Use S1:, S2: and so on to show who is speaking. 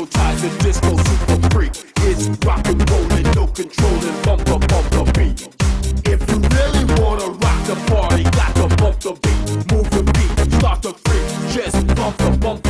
S1: no ties to disco super freak. It's rock and roll and no control and bump up bump the beat. If you really wanna rock the party, got to bump the beat, move the beat, start the freak, just bump the bump. The